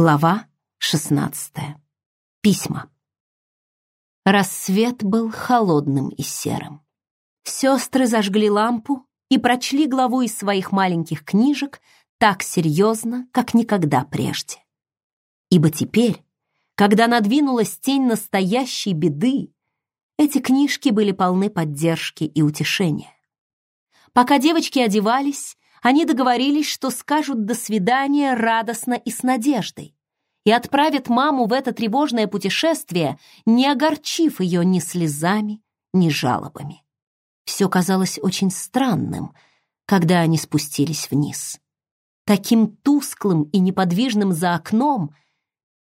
Глава 16. Письма. Рассвет был холодным и серым. Сестры зажгли лампу и прочли главу из своих маленьких книжек так серьезно, как никогда прежде. Ибо теперь, когда надвинулась тень настоящей беды, эти книжки были полны поддержки и утешения. Пока девочки одевались, они договорились, что скажут «до свидания» радостно и с надеждой и отправят маму в это тревожное путешествие, не огорчив ее ни слезами, ни жалобами. Все казалось очень странным, когда они спустились вниз. Таким тусклым и неподвижным за окном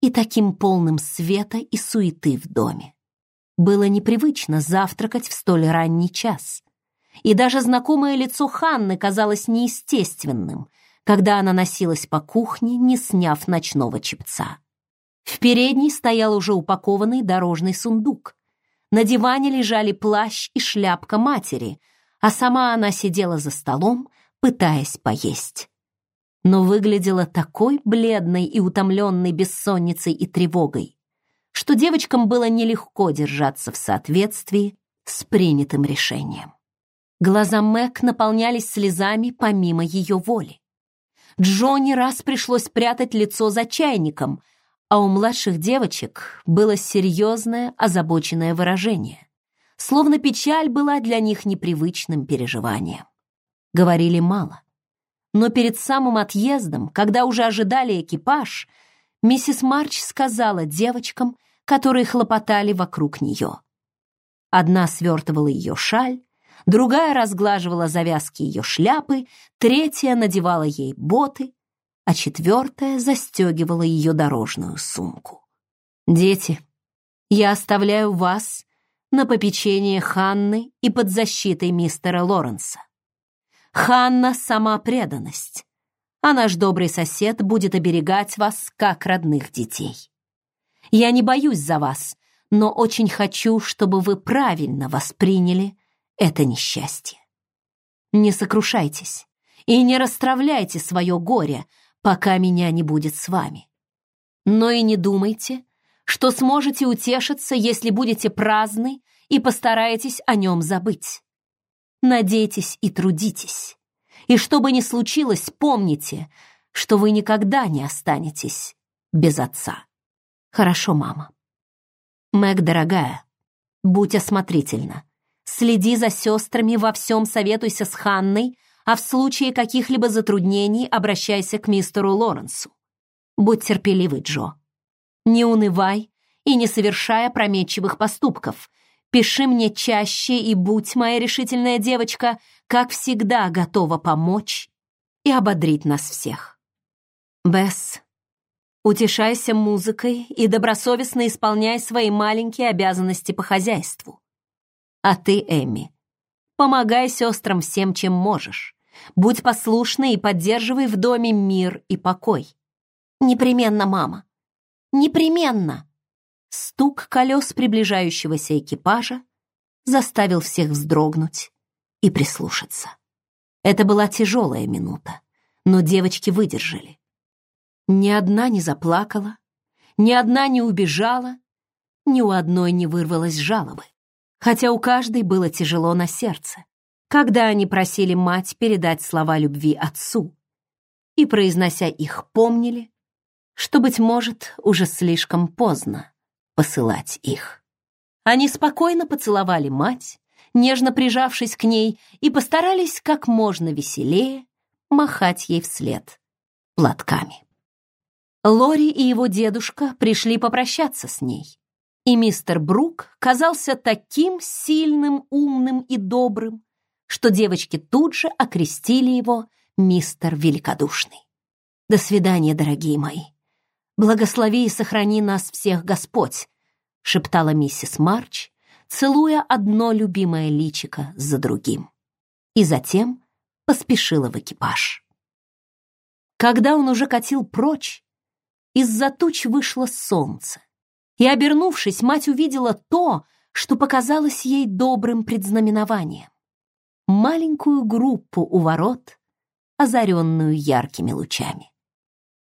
и таким полным света и суеты в доме. Было непривычно завтракать в столь ранний час и даже знакомое лицо Ханны казалось неестественным, когда она носилась по кухне, не сняв ночного чепца. В передней стоял уже упакованный дорожный сундук. На диване лежали плащ и шляпка матери, а сама она сидела за столом, пытаясь поесть. Но выглядела такой бледной и утомленной бессонницей и тревогой, что девочкам было нелегко держаться в соответствии с принятым решением. Глаза Мэг наполнялись слезами помимо ее воли. Джонни раз пришлось прятать лицо за чайником, а у младших девочек было серьезное, озабоченное выражение, словно печаль была для них непривычным переживанием. Говорили мало. Но перед самым отъездом, когда уже ожидали экипаж, миссис Марч сказала девочкам, которые хлопотали вокруг нее. Одна свертывала ее шаль, другая разглаживала завязки ее шляпы, третья надевала ей боты, а четвертая застегивала ее дорожную сумку. «Дети, я оставляю вас на попечение Ханны и под защитой мистера Лоренса. Ханна — сама преданность, а наш добрый сосед будет оберегать вас, как родных детей. Я не боюсь за вас, но очень хочу, чтобы вы правильно восприняли это несчастье. Не сокрушайтесь и не расстравляйте свое горе, пока меня не будет с вами. Но и не думайте, что сможете утешиться, если будете праздны и постараетесь о нем забыть. Надейтесь и трудитесь. И что бы ни случилось, помните, что вы никогда не останетесь без отца. Хорошо, мама. Мэг, дорогая, будь осмотрительна. Следи за сестрами, во всем советуйся с Ханной, а в случае каких-либо затруднений обращайся к мистеру Лоренсу. Будь терпеливый, Джо. Не унывай и не совершай опрометчивых поступков. Пиши мне чаще и будь, моя решительная девочка, как всегда готова помочь и ободрить нас всех. Бесс, утешайся музыкой и добросовестно исполняй свои маленькие обязанности по хозяйству. А ты, Эми, помогай сестрам всем, чем можешь. Будь послушной и поддерживай в доме мир и покой. Непременно, мама. Непременно. Стук колес приближающегося экипажа заставил всех вздрогнуть и прислушаться. Это была тяжелая минута, но девочки выдержали. Ни одна не заплакала, ни одна не убежала, ни у одной не вырвалось жалобы хотя у каждой было тяжело на сердце, когда они просили мать передать слова любви отцу, и, произнося их, помнили, что, быть может, уже слишком поздно посылать их. Они спокойно поцеловали мать, нежно прижавшись к ней, и постарались как можно веселее махать ей вслед платками. Лори и его дедушка пришли попрощаться с ней, и мистер Брук казался таким сильным, умным и добрым, что девочки тут же окрестили его мистер Великодушный. До свидания, дорогие мои. Благослови и сохрани нас всех Господь, шептала миссис Марч, целуя одно любимое личико за другим. И затем поспешила в экипаж. Когда он уже катил прочь, из-за туч вышло солнце, и, обернувшись, мать увидела то, что показалось ей добрым предзнаменованием. Маленькую группу у ворот, озаренную яркими лучами.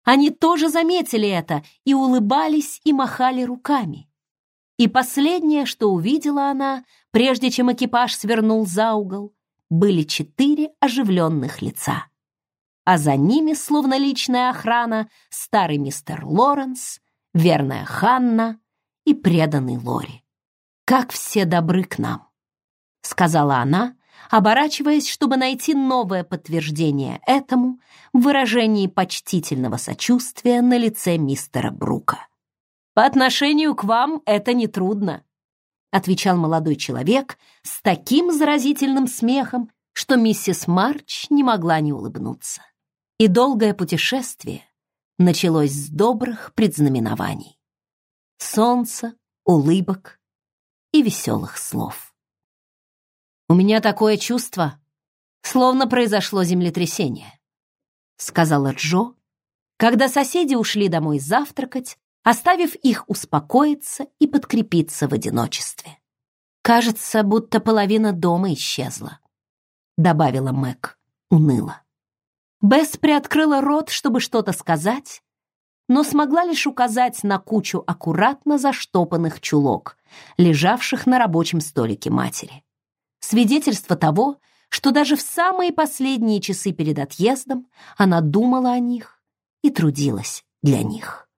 Они тоже заметили это и улыбались и махали руками. И последнее, что увидела она, прежде чем экипаж свернул за угол, были четыре оживленных лица. А за ними, словно личная охрана, старый мистер Лоренс, верная Ханна и преданный Лори. «Как все добры к нам», — сказала она, оборачиваясь, чтобы найти новое подтверждение этому в выражении почтительного сочувствия на лице мистера Брука. «По отношению к вам это нетрудно», — отвечал молодой человек с таким заразительным смехом, что миссис Марч не могла не улыбнуться. И долгое путешествие началось с добрых предзнаменований. Солнца, улыбок и веселых слов. «У меня такое чувство, словно произошло землетрясение», сказала Джо, когда соседи ушли домой завтракать, оставив их успокоиться и подкрепиться в одиночестве. «Кажется, будто половина дома исчезла», добавила Мэг уныло. Бесс приоткрыла рот, чтобы что-то сказать, но смогла лишь указать на кучу аккуратно заштопанных чулок, лежавших на рабочем столике матери свидетельство того, что даже в самые последние часы перед отъездом она думала о них и трудилась для них.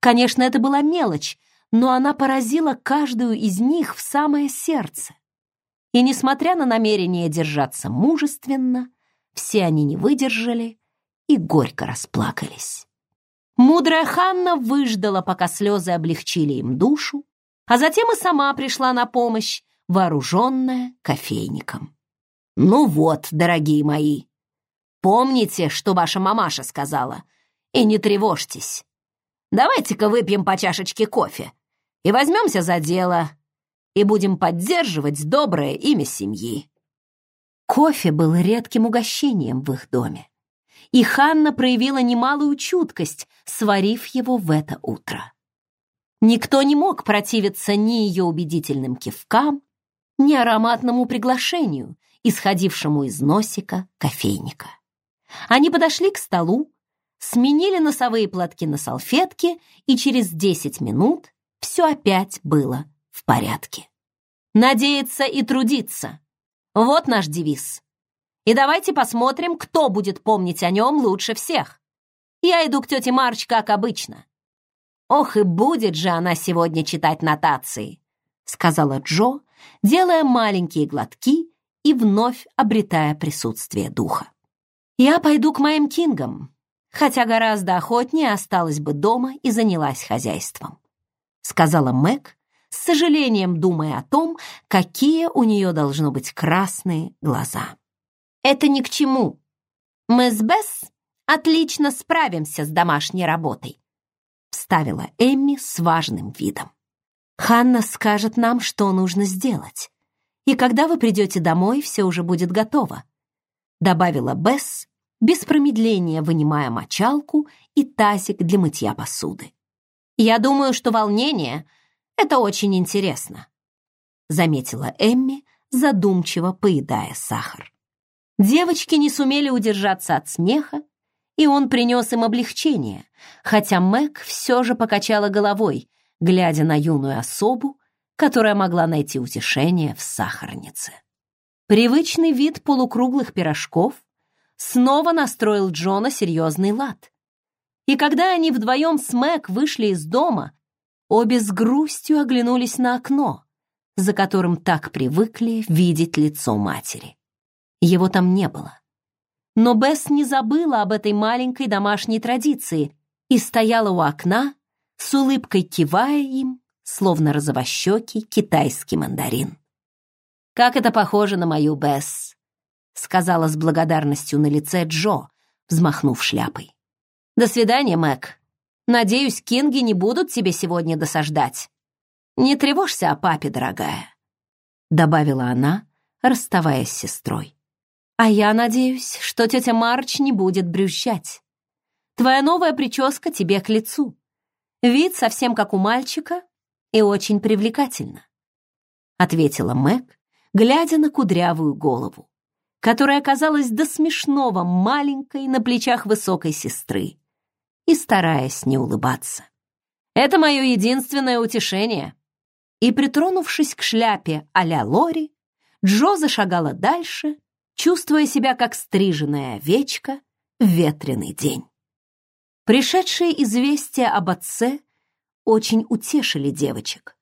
Конечно, это была мелочь, но она поразила каждую из них в самое сердце. И несмотря на намерение держаться мужественно, все они не выдержали и горько расплакались. Мудрая Ханна выждала, пока слезы облегчили им душу, а затем и сама пришла на помощь, вооруженная кофейником. «Ну вот, дорогие мои, помните, что ваша мамаша сказала, и не тревожьтесь. Давайте-ка выпьем по чашечке кофе и возьмемся за дело, и будем поддерживать доброе имя семьи». Кофе был редким угощением в их доме, и Ханна проявила немалую чуткость, сварив его в это утро. Никто не мог противиться ни ее убедительным кивкам, ни ароматному приглашению, исходившему из носика кофейника. Они подошли к столу, сменили носовые платки на салфетки, и через 10 минут все опять было в порядке. Надеяться и трудиться. Вот наш девиз. И давайте посмотрим, кто будет помнить о нем лучше всех. Я иду к тете Марч, как обычно. Ох, и будет же она сегодня читать нотации, сказала Джо, делая маленькие глотки и вновь обретая присутствие духа. «Я пойду к моим кингам, хотя гораздо охотнее осталась бы дома и занялась хозяйством», сказала Мэг, с сожалением думая о том, какие у нее должно быть красные глаза. «Это ни к чему. Мы с Бесс отлично справимся с домашней работой», вставила Эмми с важным видом. Ханна скажет нам, что нужно сделать. И когда вы придете домой, все уже будет готово», — добавила Бесс, без промедления вынимая мочалку и тазик для мытья посуды. «Я думаю, что волнение — это очень интересно», — заметила Эмми, задумчиво поедая сахар. Девочки не сумели удержаться от смеха, и он принес им облегчение, хотя Мэг все же покачала головой, глядя на юную особу, которая могла найти утешение в сахарнице. Привычный вид полукруглых пирожков снова настроил Джона серьезный лад. И когда они вдвоем с Мэг вышли из дома, обе с грустью оглянулись на окно, за которым так привыкли видеть лицо матери. Его там не было. Но Бесс не забыла об этой маленькой домашней традиции и стояла у окна, с улыбкой кивая им, словно розовощекий китайский мандарин. «Как это похоже на мою Бесс», — сказала с благодарностью на лице Джо, взмахнув шляпой. «До свидания, Мэг. Надеюсь, Кинги не будут тебе сегодня досаждать. Не тревожься о папе, дорогая», — добавила она, расставаясь с сестрой. «А я надеюсь, что тетя Марч не будет брюзжать. Твоя новая прическа тебе к лицу. Вид совсем как у мальчика и очень привлекательно», — ответила Мэг, глядя на кудрявую голову, которая оказалась до смешного маленькой на плечах высокой сестры, и стараясь не улыбаться. «Это мое единственное утешение». И, притронувшись к шляпе а-ля Лори, Джо зашагала дальше, чувствуя себя как стриженная овечка в ветреный день. Пришедшие известия об отце очень утешили девочек,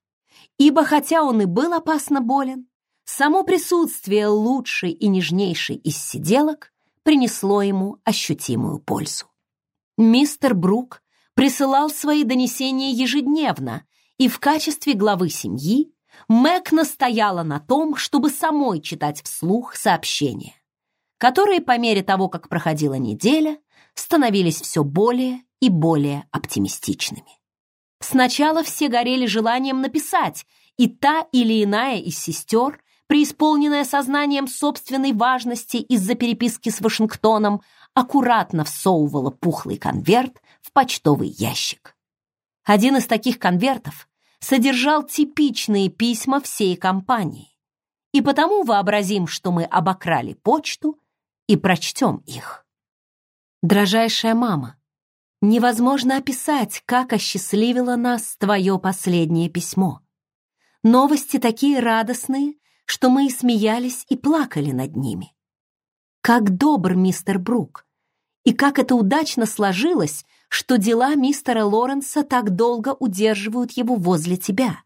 ибо хотя он и был опасно болен, само присутствие лучшей и нежнейшей из сиделок принесло ему ощутимую пользу. Мистер Брук присылал свои донесения ежедневно, и в качестве главы семьи Мэг настояла на том, чтобы самой читать вслух сообщения, которые по мере того, как проходила неделя, становились все более и более оптимистичными. Сначала все горели желанием написать, и та или иная из сестер, преисполненная сознанием собственной важности из-за переписки с Вашингтоном, аккуратно всовывала пухлый конверт в почтовый ящик. Один из таких конвертов содержал типичные письма всей компании, и потому вообразим, что мы обокрали почту и прочтем их. Дрожайшая мама, невозможно описать, как осчастливило нас твое последнее письмо. Новости такие радостные, что мы и смеялись, и плакали над ними. Как добр мистер Брук, и как это удачно сложилось, что дела мистера Лоренса так долго удерживают его возле тебя.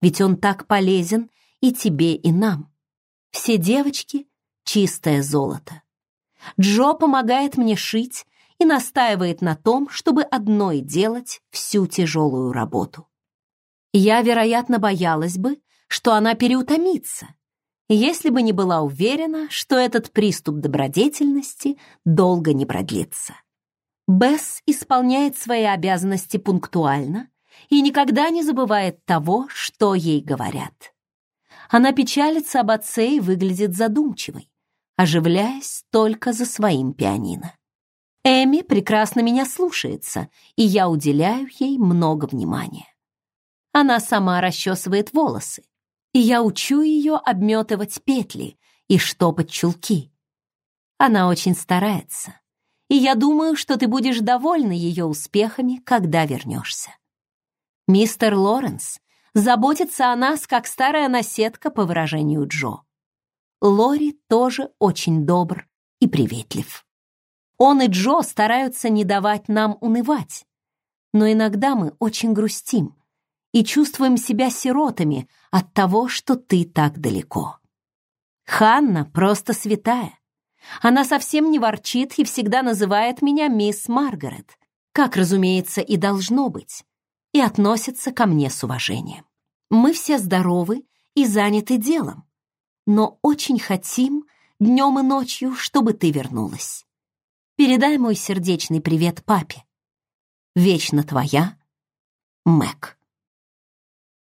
Ведь он так полезен и тебе, и нам. Все девочки — чистое золото. Джо помогает мне шить и настаивает на том, чтобы одной делать всю тяжелую работу. Я, вероятно, боялась бы, что она переутомится, если бы не была уверена, что этот приступ добродетельности долго не продлится. Бесс исполняет свои обязанности пунктуально и никогда не забывает того, что ей говорят. Она печалится об отце и выглядит задумчивой, оживляясь только за своим пианино. Эми прекрасно меня слушается, и я уделяю ей много внимания. Она сама расчесывает волосы, и я учу ее обметывать петли и штопать чулки. Она очень старается, и я думаю, что ты будешь довольна ее успехами, когда вернешься. Мистер Лоренс заботится о нас, как старая наседка, по выражению Джо. Лори тоже очень добр и приветлив. Он и Джо стараются не давать нам унывать, но иногда мы очень грустим, и чувствуем себя сиротами от того, что ты так далеко. Ханна просто святая. Она совсем не ворчит и всегда называет меня мисс Маргарет, как, разумеется, и должно быть, и относится ко мне с уважением. Мы все здоровы и заняты делом, но очень хотим днем и ночью, чтобы ты вернулась. Передай мой сердечный привет папе. Вечно твоя, Мэг.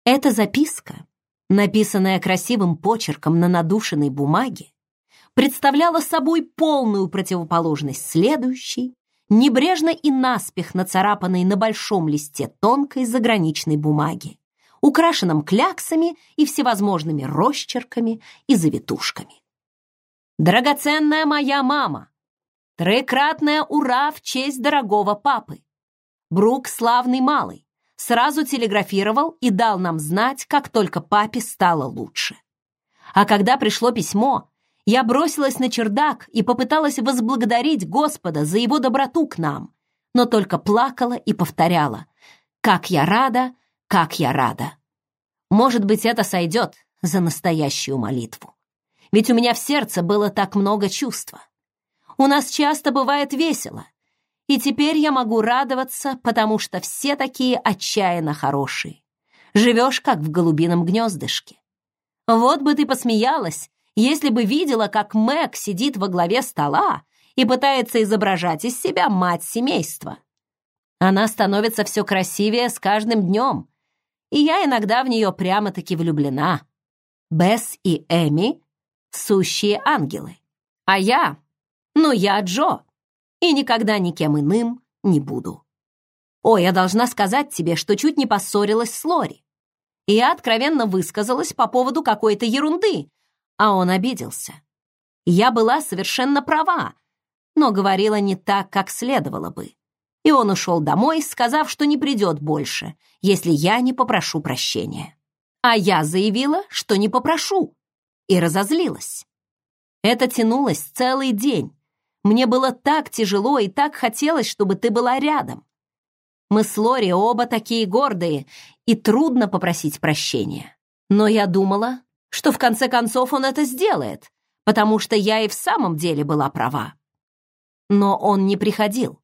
Эта записка, написанная красивым почерком на надушенной бумаге, представляла собой полную противоположность следующей, небрежно и наспех нацарапанной на большом листе тонкой заграничной бумаги, украшенном кляксами и всевозможными росчерками и завитушками. «Драгоценная моя мама! Троекратное ура в честь дорогого папы! Брук славный малый! Сразу телеграфировал и дал нам знать, как только папе стало лучше. А когда пришло письмо, я бросилась на чердак и попыталась возблагодарить Господа за его доброту к нам, но только плакала и повторяла «Как я рада, как я рада!» Может быть, это сойдет за настоящую молитву. Ведь у меня в сердце было так много чувства. У нас часто бывает весело, и теперь я могу радоваться, потому что все такие отчаянно хорошие. Живешь, как в голубином гнездышке. Вот бы ты посмеялась, если бы видела, как Мэг сидит во главе стола и пытается изображать из себя мать семейства. Она становится все красивее с каждым днем, и я иногда в нее прямо-таки влюблена. Бесс и Эми — сущие ангелы. А я, ну я Джо, и никогда никем иным не буду. О, я должна сказать тебе, что чуть не поссорилась с Лори. И я откровенно высказалась по поводу какой-то ерунды, а он обиделся. Я была совершенно права, но говорила не так, как следовало бы. И он ушел домой, сказав, что не придет больше, если я не попрошу прощения. А я заявила, что не попрошу, и разозлилась. Это тянулось целый день. Мне было так тяжело и так хотелось, чтобы ты была рядом. Мы с Лори оба такие гордые, и трудно попросить прощения. Но я думала, что в конце концов он это сделает, потому что я и в самом деле была права. Но он не приходил.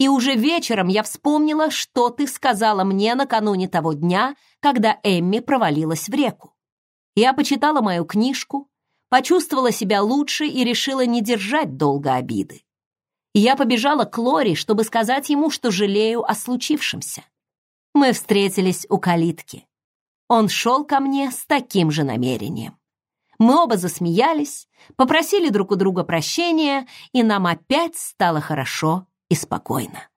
И уже вечером я вспомнила, что ты сказала мне накануне того дня, когда Эмми провалилась в реку. Я почитала мою книжку, почувствовала себя лучше и решила не держать долго обиды. Я побежала к Лори, чтобы сказать ему, что жалею о случившемся. Мы встретились у калитки. Он шел ко мне с таким же намерением. Мы оба засмеялись, попросили друг у друга прощения, и нам опять стало хорошо и спокойно.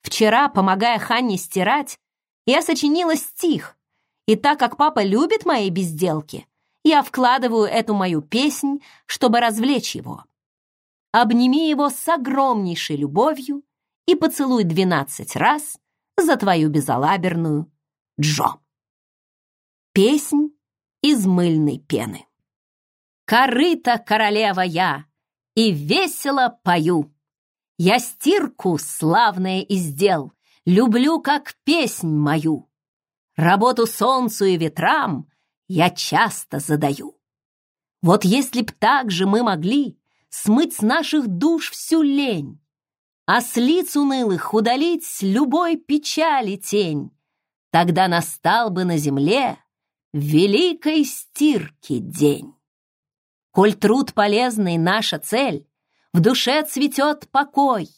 Вчера, помогая Ханне стирать, я сочинила стих, и так как папа любит мои безделки, я вкладываю эту мою песнь, чтобы развлечь его. Обними его с огромнейшей любовью и поцелуй двенадцать раз за твою безалаберную Джо. Песнь из мыльной пены. Корыта королева я, и весело пою. Я стирку славное издел, люблю как песнь мою. Работу солнцу и ветрам я часто задаю. Вот если б так же мы могли смыть с наших душ всю лень, а с лиц унылых удалить любой печали тень, тогда настал бы на земле великой стирки день. Коль труд полезный наша цель, в душе цветет покой.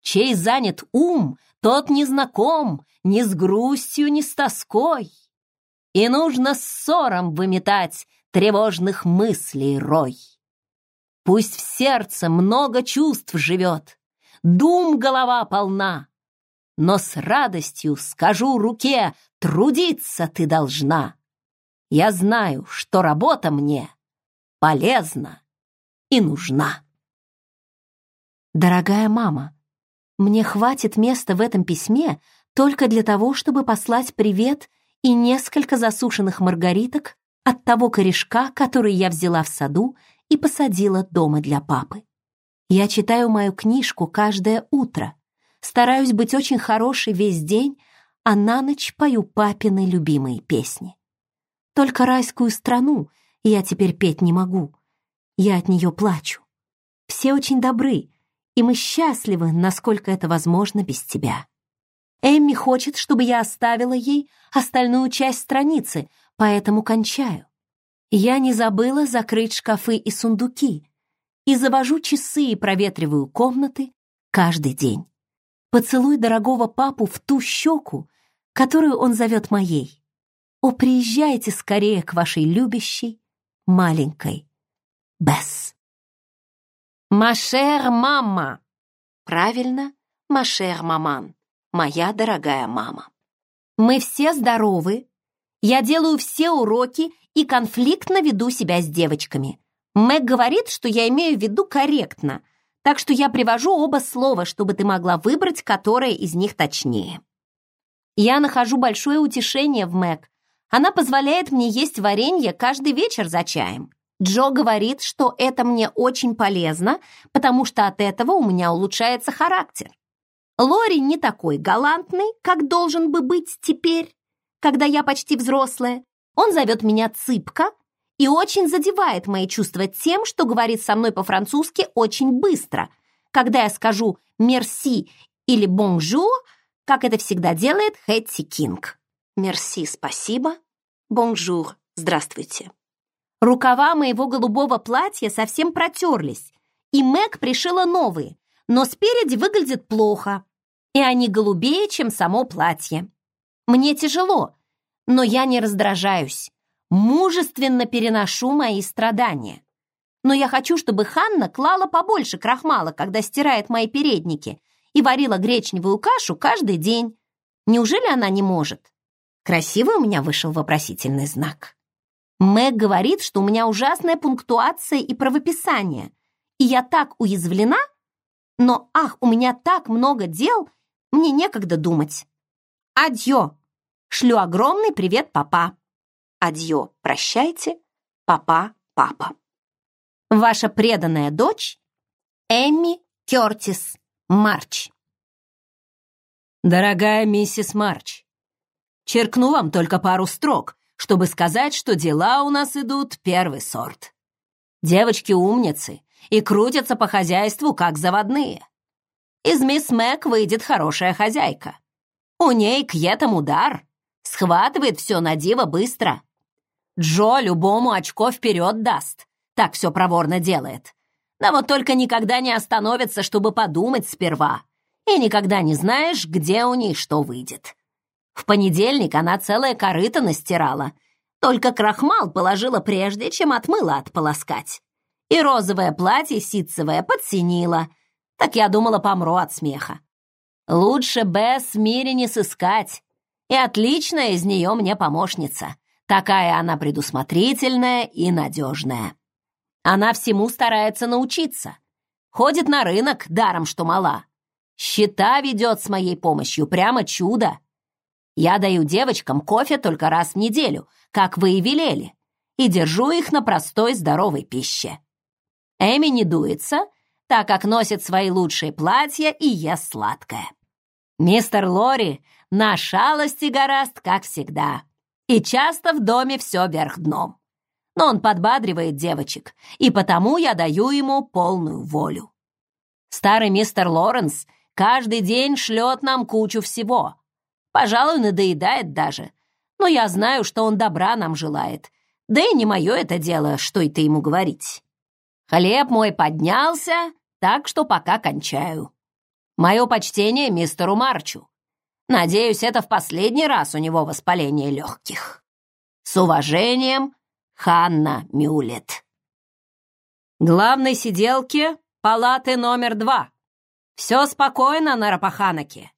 Чей занят ум, тот не знаком ни с грустью, ни с тоской. И нужно ссором выметать тревожных мыслей рой. Пусть в сердце много чувств живет, дум голова полна, но с радостью скажу руке, трудиться ты должна. Я знаю, что работа мне полезна и нужна. Дорогая мама, мне хватит места в этом письме только для того, чтобы послать привет и несколько засушенных маргариток от того корешка, который я взяла в саду и посадила дома для папы. Я читаю мою книжку каждое утро, стараюсь быть очень хорошей весь день, а на ночь пою папины любимые песни. Только райскую страну я теперь петь не могу. Я от нее плачу. Все очень добры, и мы счастливы, насколько это возможно без тебя. Эмми хочет, чтобы я оставила ей остальную часть страницы, поэтому кончаю. Я не забыла закрыть шкафы и сундуки и завожу часы и проветриваю комнаты каждый день. Поцелуй дорогого папу в ту щеку, которую он зовет моей. О, приезжайте скорее к вашей любящей, маленькой Бесс. Машер мама. Правильно, Машер маман. Моя дорогая мама. Мы все здоровы. Я делаю все уроки и конфликтно веду себя с девочками. Мэг говорит, что я имею в виду корректно, так что я привожу оба слова, чтобы ты могла выбрать, которое из них точнее. Я нахожу большое утешение в Мэг, она позволяет мне есть варенье каждый вечер за чаем. Джо говорит, что это мне очень полезно, потому что от этого у меня улучшается характер. Лори не такой галантный, как должен бы быть теперь, когда я почти взрослая. Он зовет меня цыпка и очень задевает мои чувства тем, что говорит со мной по-французски очень быстро. Когда я скажу «merci» или «bonjour», как это всегда делает Хэтти Кинг. Merci, спасибо. Bonjour, здравствуйте. Рукава моего голубого платья совсем протерлись, и Мэг пришила новые, но спереди выглядят плохо, и они голубее, чем само платье. Мне тяжело, но я не раздражаюсь, мужественно переношу мои страдания. Но я хочу, чтобы Ханна клала побольше крахмала, когда стирает мои передники, и варила гречневую кашу каждый день. Неужели она не может? Красивый у меня вышел вопросительный знак. Мэг говорит, что у меня ужасная пунктуация и правописание, и я так уязвлена, но, ах, у меня так много дел, Мне некогда думать. Адьё. Шлю огромный привет, папа. Адьё, прощайте. Папа, папа. Ваша преданная дочь Эмми Кёртис Марч. Дорогая миссис Марч, черкну вам только пару строк, чтобы сказать, что дела у нас идут первый сорт. Девочки умницы и крутятся по хозяйству, как заводные. Из мисс Мэг выйдет хорошая хозяйка. У ней к этому дар. Схватывает все на диво быстро. Джо любому очко вперед даст. Так все проворно делает. Да вот только никогда не остановится, чтобы подумать сперва. И никогда не знаешь, где у ней что выйдет. В понедельник она целое корыто настирала. Только крахмал положила прежде, чем отмыла отполоскать. И розовое платье ситцевое подсинила — так я думала, помру от смеха. Лучше Бесс мире не сыскать. И отличная из нее мне помощница. Такая она предусмотрительная и надежная. Она всему старается научиться. Ходит на рынок, даром что мала. Счета ведет с моей помощью, прямо чудо. Я даю девочкам кофе только раз в неделю, как вы и велели, и держу их на простой здоровой пище. Эми не дуется так как носит свои лучшие платья и ест сладкое. Мистер Лори на шалости гораст, как всегда, и часто в доме все вверх дном. Но он подбадривает девочек, и потому я даю ему полную волю. Старый мистер Лоренс каждый день шлет нам кучу всего. Пожалуй, надоедает даже, но я знаю, что он добра нам желает. Да и не мое это дело, что это ему говорить. Хлеб мой поднялся, так что пока кончаю. Мое почтение мистеру Марчу. Надеюсь, это в последний раз у него воспаление легких. С уважением, Ханна Мюлет. Главной сиделке палаты номер два. Все спокойно на Рапаханаке.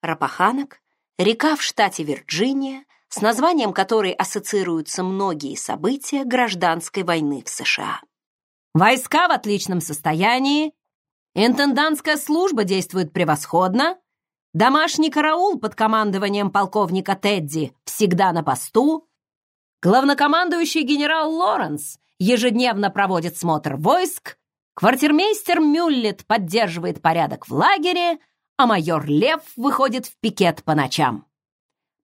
Рапаханак — река в штате Вирджиния, с названием которой ассоциируются многие события гражданской войны в США. Войска в отличном состоянии, интендантская служба действует превосходно, домашний караул под командованием полковника Тедди всегда на посту, главнокомандующий генерал Лоренс ежедневно проводит смотр войск, квартирмейстер Мюллет поддерживает порядок в лагере, а майор Лев выходит в пикет по ночам.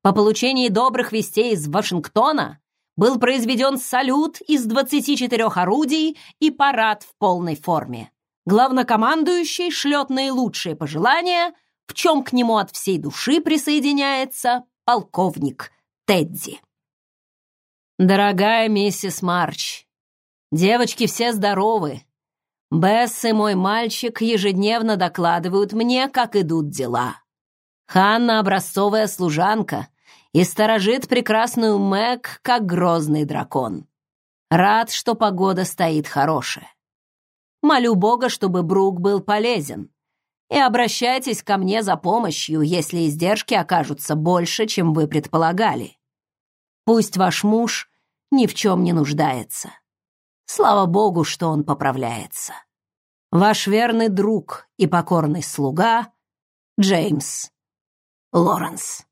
По получении добрых вестей из Вашингтона был произведен салют из 24 орудий и парад в полной форме. Главнокомандующий шлет наилучшие пожелания, в чем к нему от всей души присоединяется полковник Тедди. Дорогая миссис Марч, девочки все здоровы. Бесс и мой мальчик ежедневно докладывают мне, как идут дела. Ханна — образцовая служанка, и сторожит прекрасную Мэг, как грозный дракон. Рад, что погода стоит хорошая. Молю Бога, чтобы Брук был полезен. И обращайтесь ко мне за помощью, если издержки окажутся больше, чем вы предполагали. Пусть ваш муж ни в чем не нуждается. Слава Богу, что он поправляется. Ваш верный друг и покорный слуга Джеймс Лоренс.